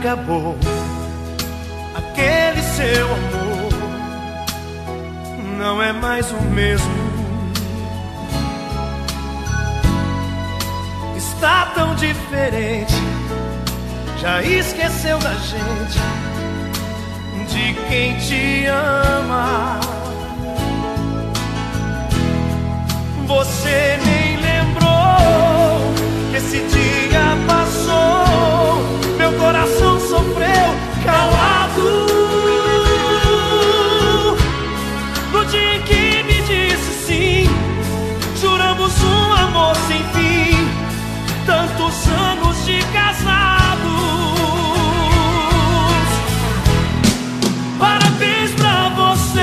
acabou aquele seu amor não é mais o mesmo. Está tão diferente, já esqueceu da gente, de quem te ama. Você tantos anos de casados. Parabéns pra você.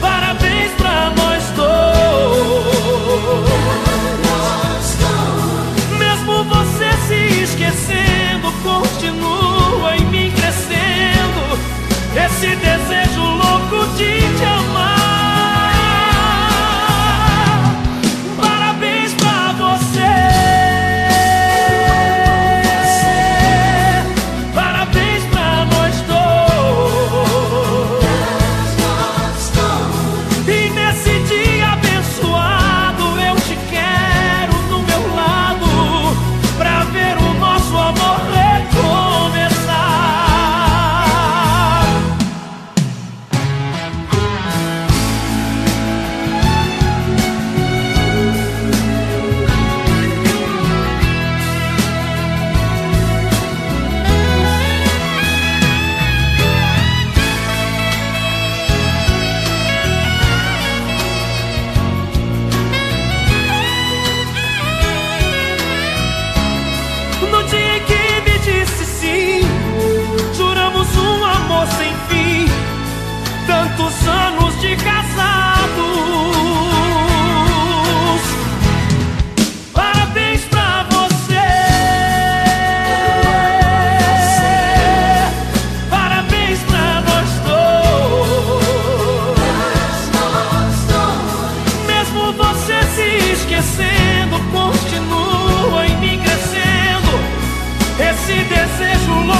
Parabéns pra nós dois. Mesmo você se esquecendo, continua em mim crescendo. Esse desejo Você se esquecendo, continua em mim crescendo. Esse desejo louco.